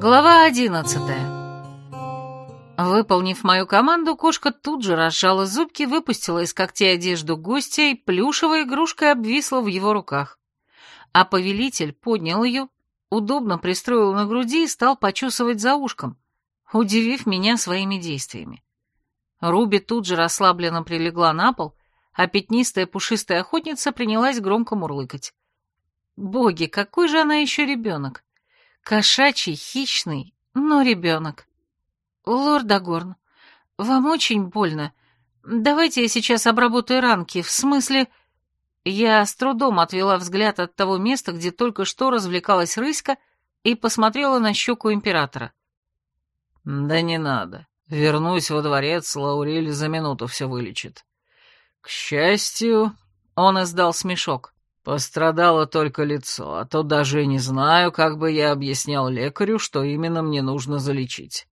Глава одиннадцатая. Выполнив мою команду, кошка тут же разжала зубки, выпустила из когтей одежду гостя и плюшевой игрушкой обвисла в его руках. А повелитель поднял ее, удобно пристроил на груди и стал почесывать за ушком, удивив меня своими действиями. Руби тут же расслабленно прилегла на пол, а пятнистая пушистая охотница принялась громко мурлыкать. Боги, какой же она еще ребенок! Кошачий, хищный, но ребенок. Лорд Агорн, вам очень больно. Давайте я сейчас обработаю ранки, в смысле... Я с трудом отвела взгляд от того места, где только что развлекалась рыська, и посмотрела на щеку императора. «Да не надо. Вернусь во дворец, Лаурель за минуту все вылечит. К счастью, он издал смешок. Пострадало только лицо, а то даже не знаю, как бы я объяснял лекарю, что именно мне нужно залечить.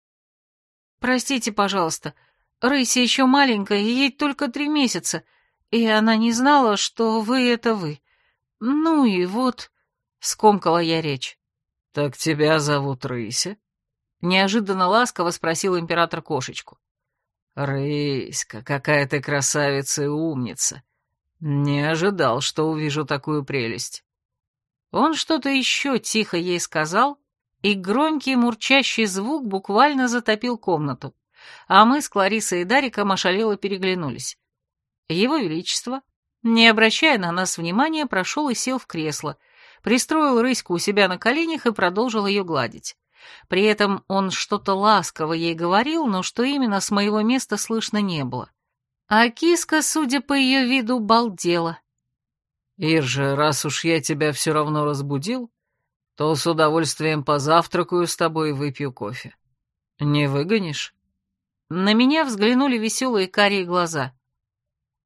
Простите, пожалуйста, Рыся еще маленькая, ей только три месяца, и она не знала, что вы — это вы. Ну и вот, — скомкала я речь. «Так тебя зовут Рыся?» — неожиданно ласково спросил император кошечку. «Рыська, какая ты красавица и умница! Не ожидал, что увижу такую прелесть». Он что-то еще тихо ей сказал, и громкий мурчащий звук буквально затопил комнату, а мы с Кларисой и Дариком ошалело переглянулись. Его Величество, не обращая на нас внимания, прошел и сел в кресло, пристроил рыську у себя на коленях и продолжил ее гладить. При этом он что-то ласково ей говорил, но что именно с моего места слышно не было. А киска, судя по ее виду, балдела. «Иржа, раз уж я тебя все равно разбудил, то с удовольствием позавтракаю с тобой и выпью кофе. Не выгонишь?» На меня взглянули веселые карие глаза.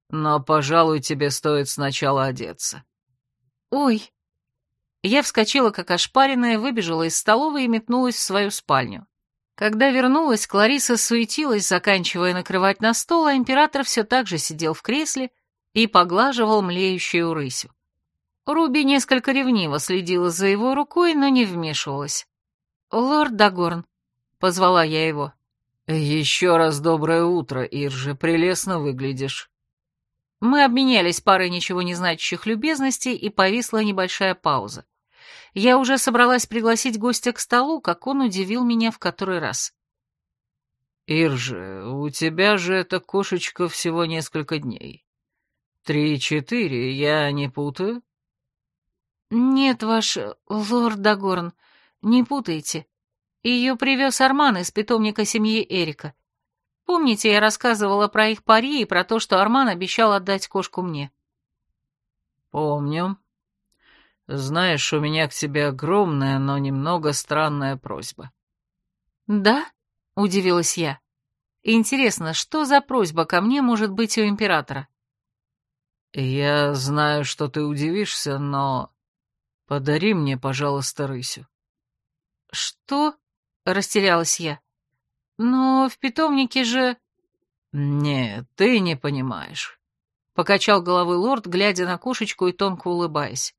«Но, пожалуй, тебе стоит сначала одеться». «Ой!» Я вскочила, как ошпаренная, выбежала из столовой и метнулась в свою спальню. Когда вернулась, Клариса суетилась, заканчивая накрывать на стол, а император все так же сидел в кресле и поглаживал млеющую рысю. Руби несколько ревниво следила за его рукой, но не вмешивалась. «Лорд Дагорн», — позвала я его. «Еще раз доброе утро, Иржи, прелестно выглядишь». Мы обменялись парой ничего не значащих любезностей, и повисла небольшая пауза. Я уже собралась пригласить гостя к столу, как он удивил меня в который раз. «Ирже, у тебя же эта кошечка всего несколько дней. Три-четыре, я не путаю?» «Нет, ваш лорд Дагорн, не путайте. Ее привез Арман из питомника семьи Эрика. Помните, я рассказывала про их пари и про то, что Арман обещал отдать кошку мне?» «Помню», знаешь, у меня к тебе огромная, но немного странная просьба». «Да?» — удивилась я. «Интересно, что за просьба ко мне может быть у императора?» «Я знаю, что ты удивишься, но подари мне, пожалуйста, рысю». «Что?» — растерялась я. «Но в питомнике же...» «Нет, ты не понимаешь», — покачал головой лорд, глядя на кошечку и тонко улыбаясь.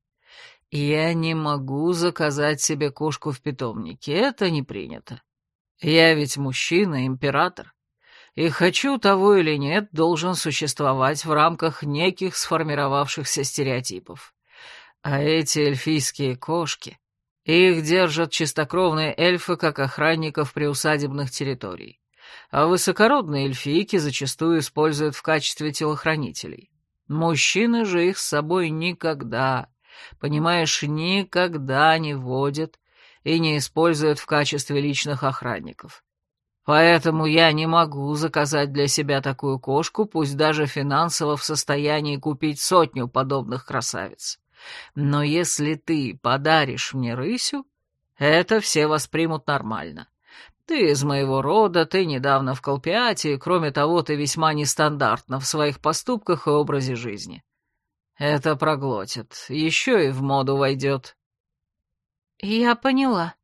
«Я не могу заказать себе кошку в питомнике, это не принято. Я ведь мужчина, император, и хочу того или нет, должен существовать в рамках неких сформировавшихся стереотипов. А эти эльфийские кошки, их держат чистокровные эльфы как охранников приусадебных территорий, а высокородные эльфийки зачастую используют в качестве телохранителей. Мужчины же их с собой никогда понимаешь, никогда не водят и не используют в качестве личных охранников. Поэтому я не могу заказать для себя такую кошку, пусть даже финансово в состоянии купить сотню подобных красавиц. Но если ты подаришь мне рысю, это все воспримут нормально. Ты из моего рода, ты недавно в Колпиате, кроме того, ты весьма нестандартна в своих поступках и образе жизни. Это проглотит, еще и в моду войдет. Я поняла.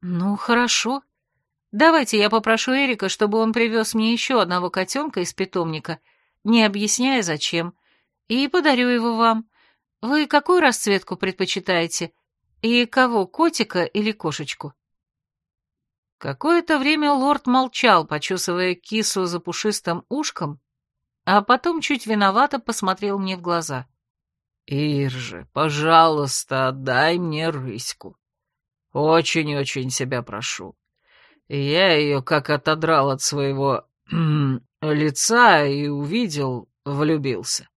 Ну, хорошо. Давайте я попрошу Эрика, чтобы он привез мне еще одного котенка из питомника, не объясняя зачем, и подарю его вам. Вы какую расцветку предпочитаете? И кого, котика или кошечку? Какое-то время лорд молчал, почесывая кису за пушистым ушком, а потом чуть виновато посмотрел мне в глаза. «Иржи, пожалуйста, отдай мне рыську. Очень-очень себя прошу. Я ее как отодрал от своего лица и увидел, влюбился.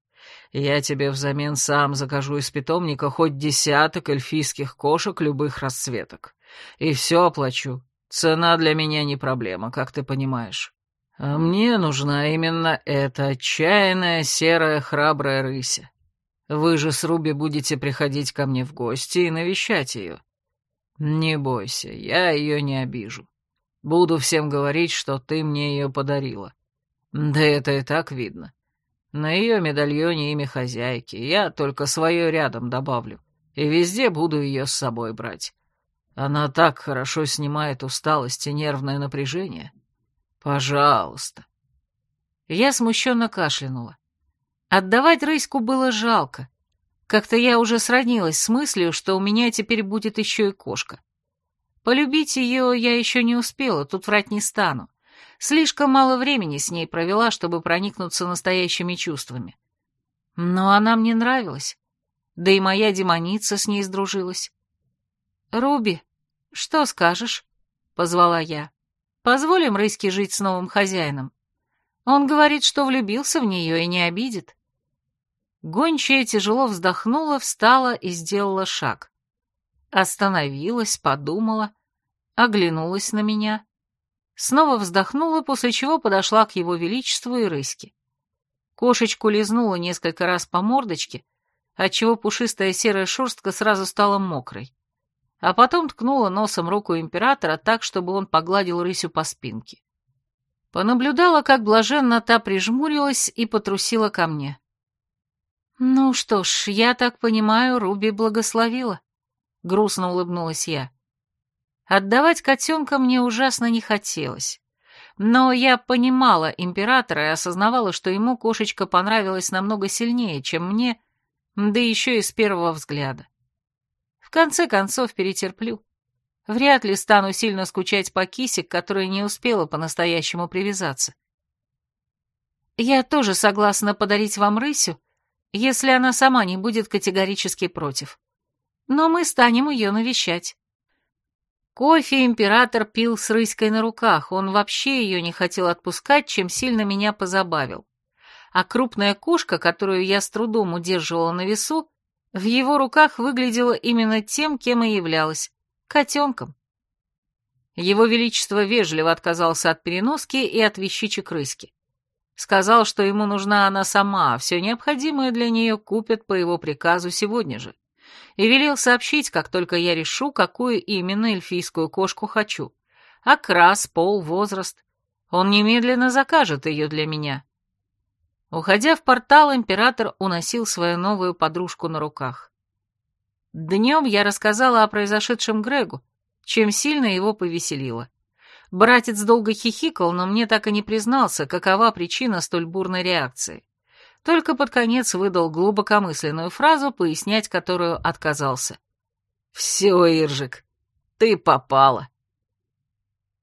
Я тебе взамен сам закажу из питомника хоть десяток эльфийских кошек любых расцветок. И все оплачу. Цена для меня не проблема, как ты понимаешь. А мне нужна именно эта отчаянная серая храбрая рыся. Вы же с Руби будете приходить ко мне в гости и навещать ее. Не бойся, я ее не обижу. Буду всем говорить, что ты мне ее подарила. Да это и так видно. На ее медальоне имя хозяйки, я только свое рядом добавлю, и везде буду ее с собой брать. Она так хорошо снимает усталость и нервное напряжение. Пожалуйста. Я смущенно кашлянула. Отдавать рыську было жалко. Как-то я уже сроднилась с мыслью, что у меня теперь будет еще и кошка. Полюбить ее я еще не успела, тут врать не стану. Слишком мало времени с ней провела, чтобы проникнуться настоящими чувствами. Но она мне нравилась. Да и моя демоница с ней сдружилась. «Руби, что скажешь?» — позвала я. «Позволим Рыське жить с новым хозяином. Он говорит, что влюбился в нее и не обидит». Гончая тяжело вздохнула, встала и сделала шаг. Остановилась, подумала, оглянулась на меня снова вздохнула, после чего подошла к его величеству и рыське. Кошечку лизнула несколько раз по мордочке, отчего пушистая серая шерстка сразу стала мокрой, а потом ткнула носом руку императора так, чтобы он погладил рысю по спинке. Понаблюдала, как блаженно та прижмурилась и потрусила ко мне. «Ну что ж, я так понимаю, Руби благословила», — грустно улыбнулась я. Отдавать котенка мне ужасно не хотелось. Но я понимала императора и осознавала, что ему кошечка понравилась намного сильнее, чем мне, да еще и с первого взгляда. Конце концов перетерплю. Вряд ли стану сильно скучать по кисе, которая не успела по-настоящему привязаться. Я тоже согласна подарить вам рысю, если она сама не будет категорически против. Но мы станем ее навещать. Кофе император пил с рыськой на руках, он вообще ее не хотел отпускать, чем сильно меня позабавил. А крупная кошка, которую я с трудом удерживала на весу, в его руках выглядела именно тем, кем и являлась — котенком. Его Величество вежливо отказался от переноски и от вещичек рыски. Сказал, что ему нужна она сама, а все необходимое для нее купят по его приказу сегодня же и велел сообщить, как только я решу, какую именно эльфийскую кошку хочу. Окрас, пол, возраст. Он немедленно закажет ее для меня. Уходя в портал, император уносил свою новую подружку на руках. Днем я рассказала о произошедшем Грегу, чем сильно его повеселило. Братец долго хихикал, но мне так и не признался, какова причина столь бурной реакции только под конец выдал глубокомысленную фразу, пояснять которую отказался. «Все, Иржик, ты попала».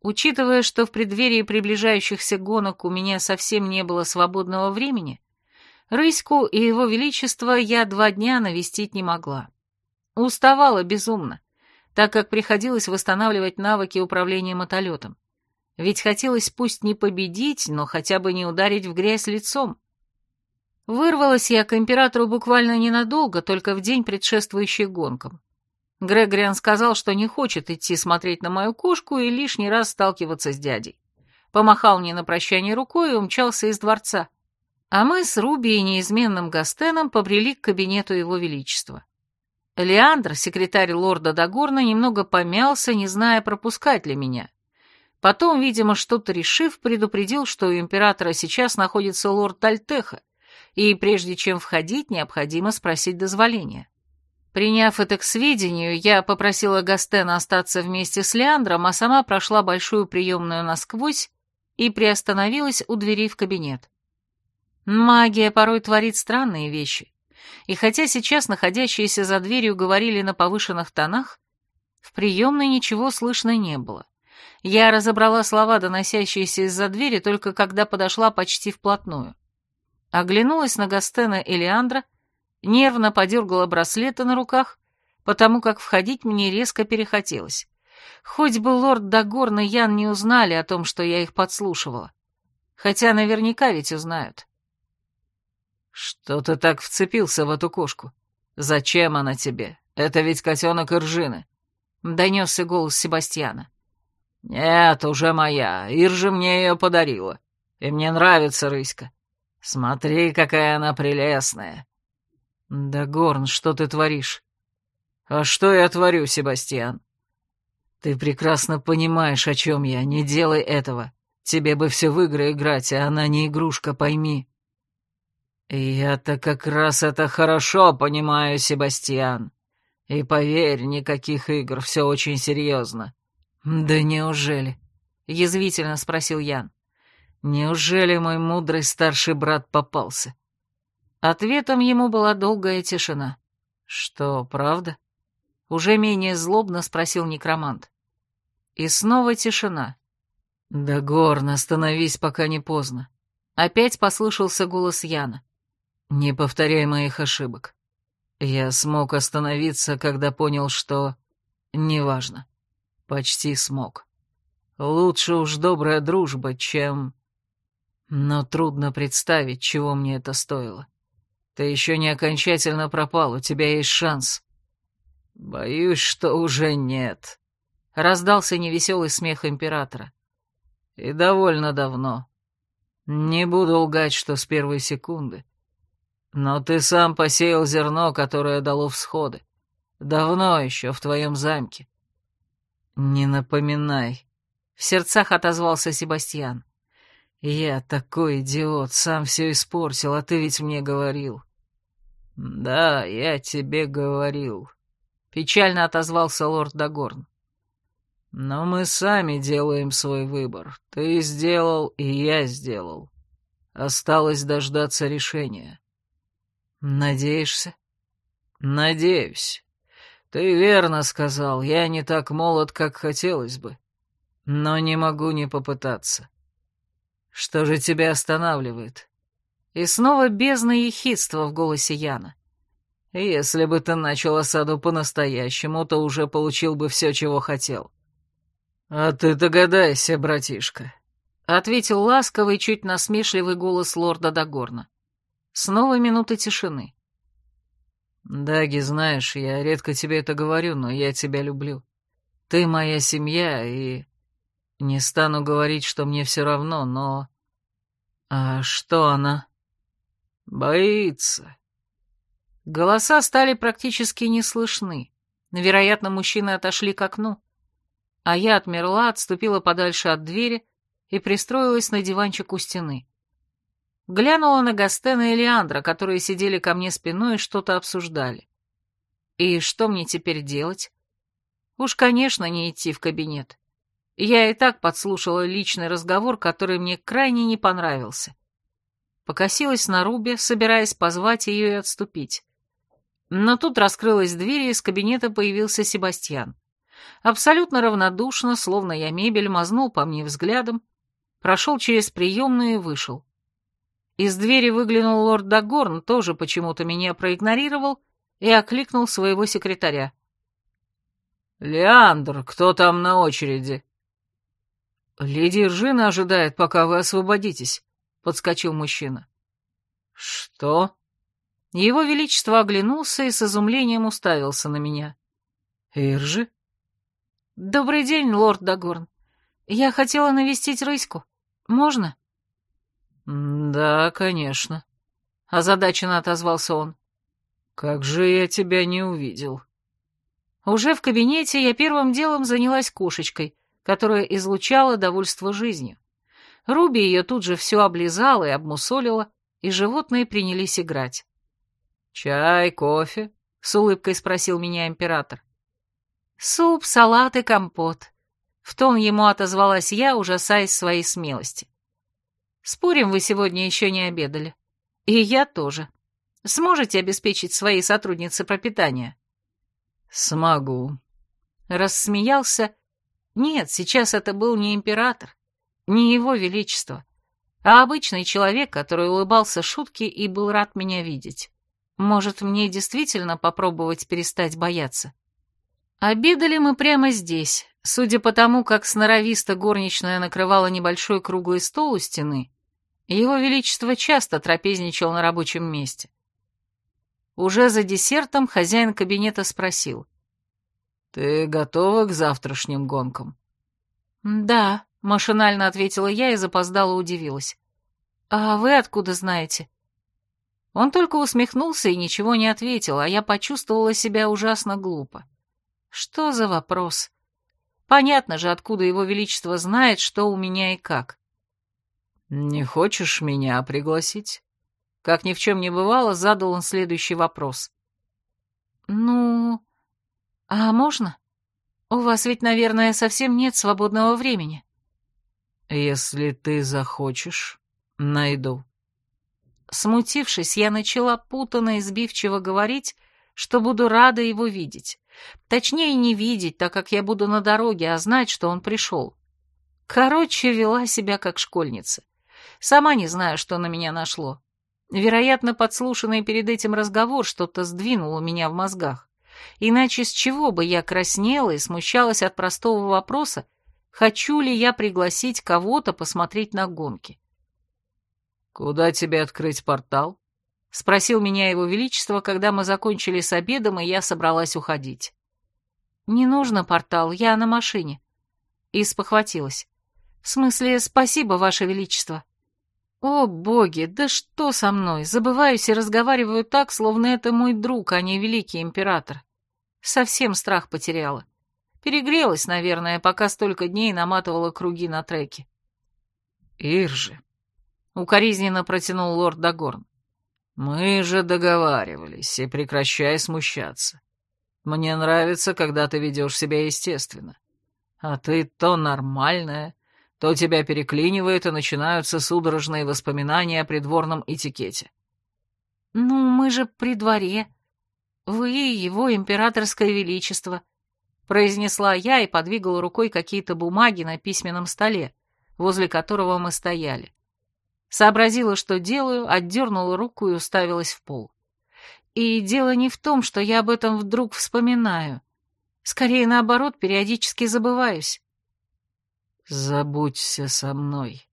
Учитывая, что в преддверии приближающихся гонок у меня совсем не было свободного времени, Рыську и его величество я два дня навестить не могла. Уставала безумно, так как приходилось восстанавливать навыки управления мотолетом. Ведь хотелось пусть не победить, но хотя бы не ударить в грязь лицом. Вырвалась я к императору буквально ненадолго, только в день, предшествующий гонкам. Грегориан сказал, что не хочет идти смотреть на мою кошку и лишний раз сталкиваться с дядей. Помахал мне на прощание рукой и умчался из дворца. А мы с Руби и неизменным Гастеном побрели к кабинету его величества. Леандр, секретарь лорда Дагорна, немного помялся, не зная, пропускать ли меня. Потом, видимо, что-то решив, предупредил, что у императора сейчас находится лорд Тальтеха, и прежде чем входить, необходимо спросить дозволения. Приняв это к сведению, я попросила Гастена остаться вместе с Леандром, а сама прошла большую приемную насквозь и приостановилась у двери в кабинет. Магия порой творит странные вещи, и хотя сейчас находящиеся за дверью говорили на повышенных тонах, в приемной ничего слышно не было. Я разобрала слова, доносящиеся из-за двери, только когда подошла почти вплотную. Оглянулась на Гастена и Леандра, нервно подергала браслеты на руках, потому как входить мне резко перехотелось. Хоть бы лорд Дагорн и Ян не узнали о том, что я их подслушивала. Хотя наверняка ведь узнают. «Что ты так вцепился в эту кошку? Зачем она тебе? Это ведь котенок Иржины», — донесся голос Себастьяна. «Нет, уже моя. Иржа мне ее подарила. И мне нравится рыська. Смотри, какая она прелестная». «Да, Горн, что ты творишь?» «А что я творю, Себастьян?» «Ты прекрасно понимаешь, о чем я. Не делай этого. Тебе бы все в игры играть, а она не игрушка, пойми». «Я-то как раз это хорошо понимаю, Себастьян. И поверь, никаких игр, все очень серьезно». «Да неужели?» — язвительно спросил Ян. «Неужели мой мудрый старший брат попался?» Ответом ему была долгая тишина. «Что, правда?» Уже менее злобно спросил некромант. И снова тишина. «Да, Горн, остановись, пока не поздно». Опять послышался голос Яна. «Не повторяй моих ошибок. Я смог остановиться, когда понял, что... Неважно. Почти смог. Лучше уж добрая дружба, чем... Но трудно представить, чего мне это стоило. Ты еще не окончательно пропал, у тебя есть шанс. Боюсь, что уже нет. Раздался невеселый смех императора. И довольно давно. Не буду лгать, что с первой секунды. Но ты сам посеял зерно, которое дало всходы. Давно еще, в твоем замке. Не напоминай. В сердцах отозвался Себастьян. Я такой идиот, сам все испортил, а ты ведь мне говорил. Да, я тебе говорил. Печально отозвался лорд Дагорн. Но мы сами делаем свой выбор. Ты сделал, и я сделал. Осталось дождаться решения. «Надеешься?» «Надеюсь. Ты верно сказал, я не так молод, как хотелось бы. Но не могу не попытаться. Что же тебя останавливает?» И снова бездна ехидства в голосе Яна. «Если бы ты начал осаду по-настоящему, то уже получил бы все, чего хотел». «А ты догадайся, братишка», — ответил ласковый, чуть насмешливый голос лорда Дагорна. Снова минута тишины. «Даги, знаешь, я редко тебе это говорю, но я тебя люблю. Ты моя семья, и... Не стану говорить, что мне все равно, но... А что она?» «Боится». Голоса стали практически не слышны. Вероятно, мужчины отошли к окну. А я отмерла, отступила подальше от двери и пристроилась на диванчик у стены. Глянула на Гастена и Леандра, которые сидели ко мне спиной и что-то обсуждали. И что мне теперь делать? Уж, конечно, не идти в кабинет. Я и так подслушала личный разговор, который мне крайне не понравился. Покосилась на Руби, собираясь позвать ее и отступить. Но тут раскрылась дверь, и из кабинета появился Себастьян. Абсолютно равнодушно, словно я мебель, мазнул по мне взглядом, прошел через приемную и вышел. Из двери выглянул лорд Дагорн, тоже почему-то меня проигнорировал и окликнул своего секретаря. «Леандр, кто там на очереди?» «Леди Иржина ожидает, пока вы освободитесь», — подскочил мужчина. «Что?» Его Величество оглянулся и с изумлением уставился на меня. «Иржи?» «Добрый день, лорд Дагорн. Я хотела навестить Рыську. Можно?» «Да, конечно», — озадаченно отозвался он. «Как же я тебя не увидел». Уже в кабинете я первым делом занялась кошечкой, которая излучала довольство жизнью. Руби ее тут же все облизала и обмусолила, и животные принялись играть. «Чай, кофе?» — с улыбкой спросил меня император. «Суп, салат и компот». В тон ему отозвалась я, ужасаясь своей смелости. Спорим, вы сегодня еще не обедали. И я тоже. Сможете обеспечить своей сотруднице пропитание? Смогу. Рассмеялся, Нет, сейчас это был не император, не его величество, а обычный человек, который улыбался шутке и был рад меня видеть. Может, мне действительно попробовать перестать бояться? Обедали мы прямо здесь. Судя по тому, как сноровисто горничная накрывала небольшой круглый стол у стены, его Величество часто трапезничал на рабочем месте. Уже за десертом хозяин кабинета спросил. «Ты готова к завтрашним гонкам?» «Да», — машинально ответила я и запоздало удивилась. «А вы откуда знаете?» Он только усмехнулся и ничего не ответил, а я почувствовала себя ужасно глупо. Что за вопрос? Понятно же, откуда его величество знает, что у меня и как. «Не хочешь меня пригласить?» Как ни в чем не бывало, задал он следующий вопрос. «Ну, а можно? У вас ведь, наверное, совсем нет свободного времени». «Если ты захочешь, найду». Смутившись, я начала путанно и сбивчиво говорить, что буду рада его видеть. Точнее, не видеть, так как я буду на дороге, а знать, что он пришел. Короче, вела себя как школьница. Сама не знаю, что на меня нашло. Вероятно, подслушанный перед этим разговор что-то сдвинул у меня в мозгах. Иначе с чего бы я краснела и смущалась от простого вопроса, хочу ли я пригласить кого-то посмотреть на гонки. «Куда тебе открыть портал?» — спросил меня его величество, когда мы закончили с обедом, и я собралась уходить. «Не нужно портал, я на машине». И спохватилась. «В смысле, спасибо, ваше величество». «О, боги, да что со мной? Забываюсь и разговариваю так, словно это мой друг, а не великий император. Совсем страх потеряла. Перегрелась, наверное, пока столько дней наматывала круги на треке». «Иржи», — укоризненно протянул лорд Дагорн. «Мы же договаривались, и прекращай смущаться. Мне нравится, когда ты ведешь себя естественно. А ты то нормальная, то тебя переклинивает, и начинаются судорожные воспоминания о придворном этикете». «Ну, мы же при дворе. Вы его императорское величество», — произнесла я и подвигала рукой какие-то бумаги на письменном столе, возле которого мы стояли. Сообразила, что делаю, отдернула руку и уставилась в пол. И дело не в том, что я об этом вдруг вспоминаю. Скорее, наоборот, периодически забываюсь. «Забудься со мной».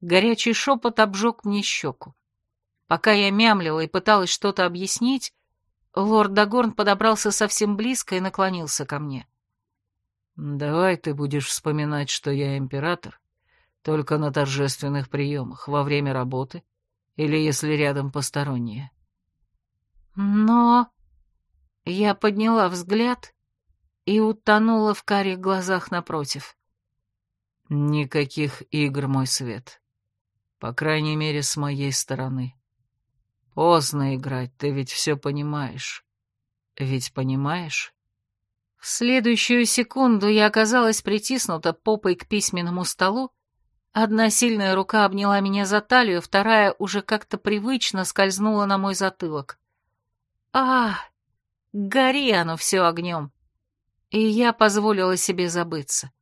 Горячий шепот обжег мне щеку. Пока я мямлила и пыталась что-то объяснить, лорд Дагорн подобрался совсем близко и наклонился ко мне. «Давай ты будешь вспоминать, что я император, только на торжественных приемах, во время работы или если рядом посторонние. Но... Я подняла взгляд и утонула в карих глазах напротив. Никаких игр, мой свет. По крайней мере, с моей стороны. Поздно играть, ты ведь все понимаешь. Ведь понимаешь? В следующую секунду я оказалась притиснута попой к письменному столу Одна сильная рука обняла меня за талию, вторая уже как-то привычно скользнула на мой затылок. А, гори оно все огнем. И я позволила себе забыться.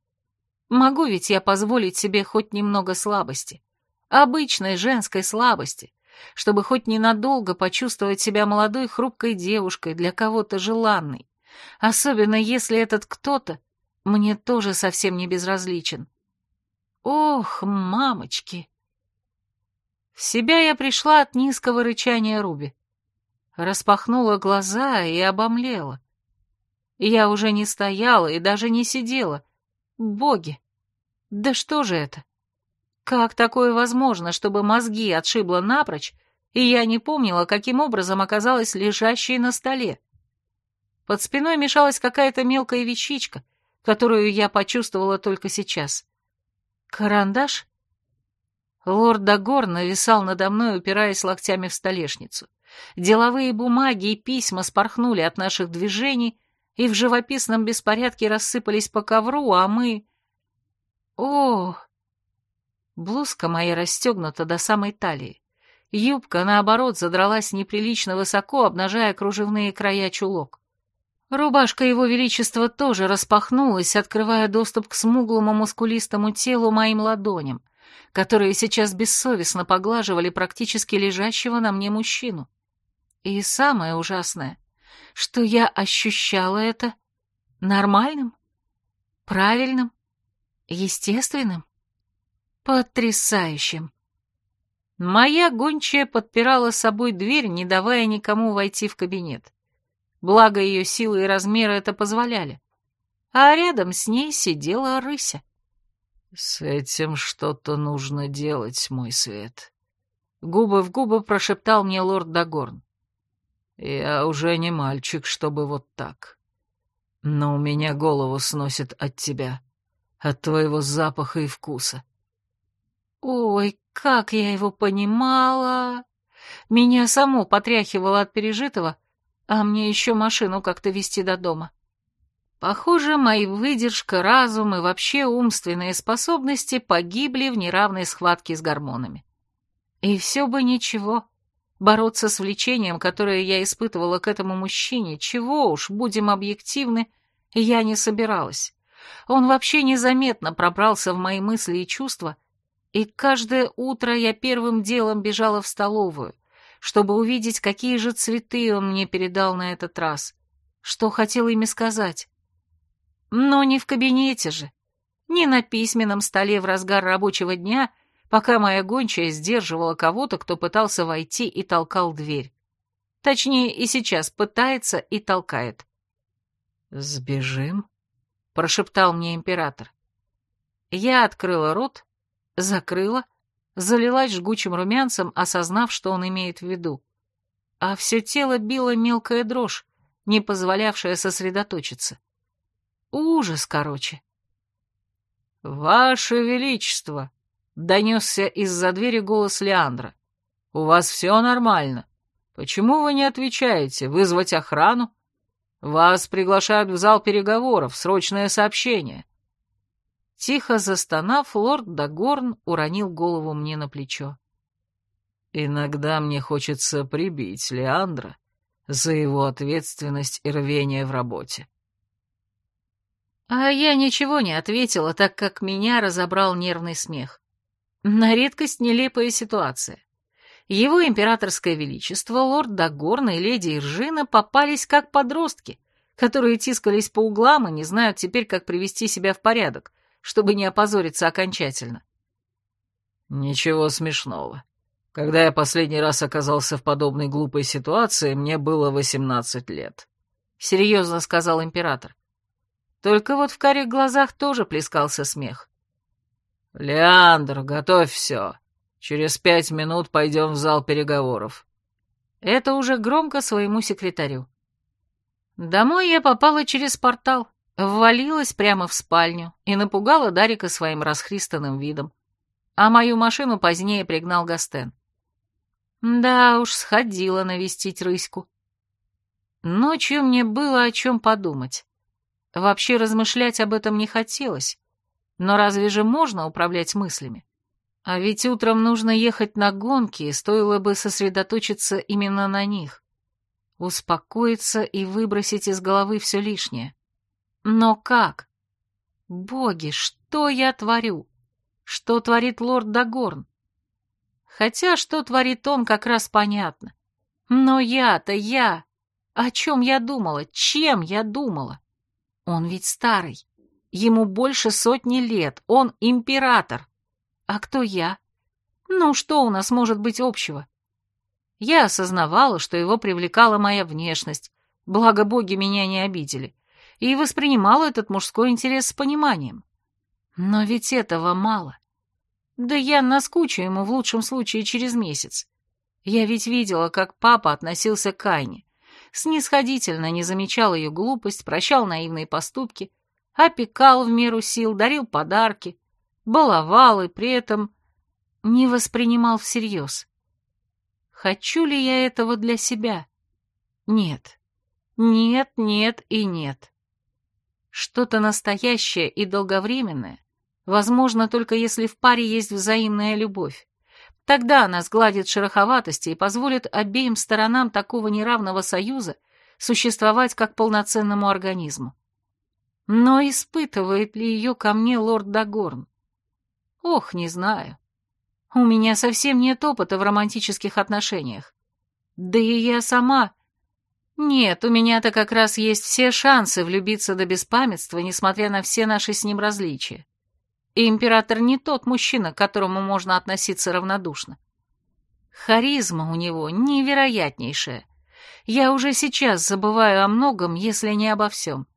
Могу ведь я позволить себе хоть немного слабости, обычной женской слабости, чтобы хоть ненадолго почувствовать себя молодой хрупкой девушкой для кого-то желанной, особенно если этот кто-то мне тоже совсем не безразличен. Ох, мамочки! В себя я пришла от низкого рычания Руби. Распахнула глаза и обомлела. Я уже не стояла и даже не сидела. Боги! Да что же это? Как такое возможно, чтобы мозги отшибло напрочь, и я не помнила, каким образом оказалась лежащей на столе? Под спиной мешалась какая-то мелкая вещичка, которую я почувствовала только сейчас. Карандаш? Лорд Дагор нависал надо мной, упираясь локтями в столешницу. Деловые бумаги и письма спорхнули от наших движений и в живописном беспорядке рассыпались по ковру, а мы... О! Блузка моя расстегнута до самой талии. Юбка, наоборот, задралась неприлично высоко, обнажая кружевные края чулок. Рубашка его величества тоже распахнулась, открывая доступ к смуглому мускулистому телу моим ладоням, которые сейчас бессовестно поглаживали практически лежащего на мне мужчину. И самое ужасное, что я ощущала это нормальным, правильным, естественным, потрясающим. Моя гончая подпирала собой дверь, не давая никому войти в кабинет. Благо ее силы и размеры это позволяли. А рядом с ней сидела рыся. «С этим что-то нужно делать, мой свет», — губы в губы прошептал мне лорд Дагорн. «Я уже не мальчик, чтобы вот так. Но у меня голову сносит от тебя, от твоего запаха и вкуса». Ой, как я его понимала! Меня само потряхивало от пережитого, а мне еще машину как-то везти до дома. Похоже, мои выдержка, разум и вообще умственные способности погибли в неравной схватке с гормонами. И все бы ничего. Бороться с влечением, которое я испытывала к этому мужчине, чего уж, будем объективны, я не собиралась. Он вообще незаметно пробрался в мои мысли и чувства, и каждое утро я первым делом бежала в столовую, чтобы увидеть, какие же цветы он мне передал на этот раз, что хотел ими сказать. Но не в кабинете же, не на письменном столе в разгар рабочего дня, пока моя гончая сдерживала кого-то, кто пытался войти и толкал дверь. Точнее, и сейчас пытается и толкает. «Сбежим?» — прошептал мне император. Я открыла рот, закрыла, залилась жгучим румянцем, осознав, что он имеет в виду. А все тело било мелкая дрожь, не позволявшая сосредоточиться. Ужас, короче. «Ваше Величество!» — донесся из-за двери голос Леандра. «У вас все нормально. Почему вы не отвечаете? Вызвать охрану? Вас приглашают в зал переговоров, срочное сообщение». Тихо застонав, лорд Дагорн уронил голову мне на плечо. «Иногда мне хочется прибить Леандра за его ответственность и рвение в работе». А я ничего не ответила, так как меня разобрал нервный смех. На редкость нелепая ситуация. Его императорское величество, лорд Дагорн и леди Иржина попались как подростки, которые тискались по углам и не знают теперь, как привести себя в порядок, чтобы не опозориться окончательно. Ничего смешного. Когда я последний раз оказался в подобной глупой ситуации, мне было восемнадцать лет. Серьезно сказал император. Только вот в карих глазах тоже плескался смех. «Леандр, готовь все. Через пять минут пойдем в зал переговоров». Это уже громко своему секретарю. Домой я попала через портал, ввалилась прямо в спальню и напугала Дарика своим расхристанным видом. А мою машину позднее пригнал Гастен. Да уж, сходила навестить рыську. Ночью мне было о чем подумать. Вообще размышлять об этом не хотелось. Но разве же можно управлять мыслями? А ведь утром нужно ехать на гонки, и стоило бы сосредоточиться именно на них. Успокоиться и выбросить из головы все лишнее. Но как? Боги, что я творю? Что творит лорд Дагорн? Хотя, что творит он, как раз понятно. Но я-то я... О чем я думала? Чем я думала? Он ведь старый. Ему больше сотни лет. Он император. А кто я? Ну, что у нас может быть общего? Я осознавала, что его привлекала моя внешность, благо боги меня не обидели, и воспринимала этот мужской интерес с пониманием. Но ведь этого мало. Да я наскучу ему в лучшем случае через месяц. Я ведь видела, как папа относился к Айне снисходительно не замечал ее глупость, прощал наивные поступки, опекал в меру сил, дарил подарки, баловал и при этом не воспринимал всерьез. Хочу ли я этого для себя? Нет. Нет, нет и нет. Что-то настоящее и долговременное возможно только если в паре есть взаимная любовь. Тогда она сгладит шероховатости и позволит обеим сторонам такого неравного союза существовать как полноценному организму. Но испытывает ли ее ко мне лорд Дагорн? Ох, не знаю. У меня совсем нет опыта в романтических отношениях. Да и я сама... Нет, у меня-то как раз есть все шансы влюбиться до беспамятства, несмотря на все наши с ним различия. И император не тот мужчина, к которому можно относиться равнодушно. Харизма у него невероятнейшая. Я уже сейчас забываю о многом, если не обо всем.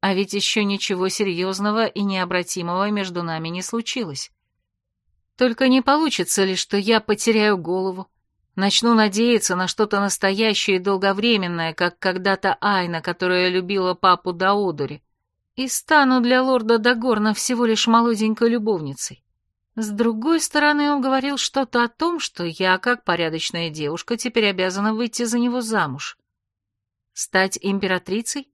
А ведь еще ничего серьезного и необратимого между нами не случилось. Только не получится ли, что я потеряю голову, начну надеяться на что-то настоящее и долговременное, как когда-то Айна, которая любила папу Даудури, и стану для лорда Дагорна всего лишь молоденькой любовницей. С другой стороны, он говорил что-то о том, что я, как порядочная девушка, теперь обязана выйти за него замуж. Стать императрицей?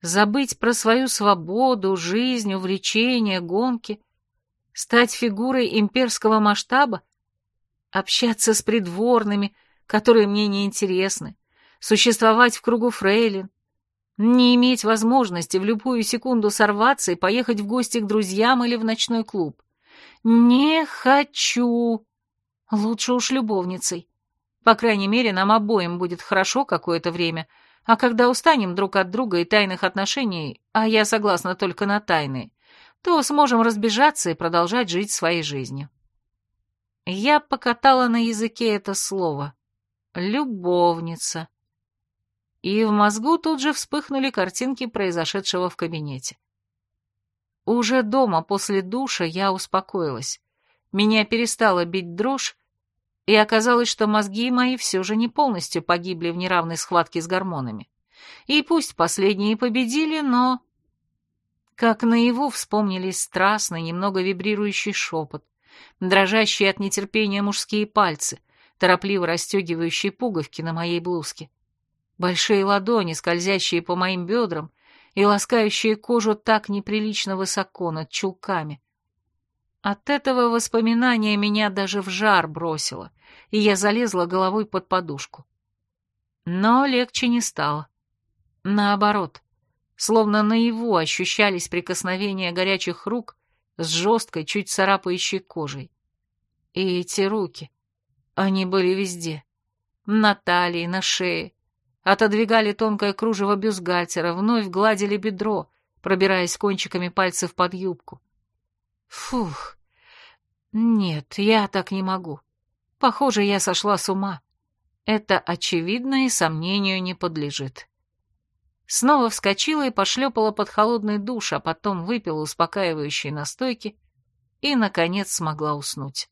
Забыть про свою свободу, жизнь, увлечения, гонки? Стать фигурой имперского масштаба? Общаться с придворными, которые мне не интересны? Существовать в кругу фрейлин? Не иметь возможности в любую секунду сорваться и поехать в гости к друзьям или в ночной клуб? «Не хочу. Лучше уж любовницей. По крайней мере, нам обоим будет хорошо какое-то время, а когда устанем друг от друга и тайных отношений, а я согласна только на тайные, то сможем разбежаться и продолжать жить своей жизнью». Я покатала на языке это слово. «Любовница». И в мозгу тут же вспыхнули картинки произошедшего в кабинете. Уже дома после душа я успокоилась. Меня перестала бить дрожь, и оказалось, что мозги мои все же не полностью погибли в неравной схватке с гормонами. И пусть последние победили, но... Как наяву вспомнились страстный, немного вибрирующий шепот, дрожащие от нетерпения мужские пальцы, торопливо расстегивающие пуговки на моей блузке, большие ладони, скользящие по моим бедрам и ласкающие кожу так неприлично высоко над чулками. От этого воспоминания меня даже в жар бросило, и я залезла головой под подушку. Но легче не стало. Наоборот, словно наяву ощущались прикосновения горячих рук с жесткой, чуть царапающей кожей. И эти руки, они были везде. На талии, на шее, отодвигали тонкое кружево бюстгальтера, вновь гладили бедро, пробираясь кончиками пальцев под юбку. Фух. Нет, я так не могу. Похоже, я сошла с ума. Это очевидно и сомнению не подлежит. Снова вскочила и пошлепала под холодный душ, а потом выпила успокаивающие настойки и, наконец, смогла уснуть.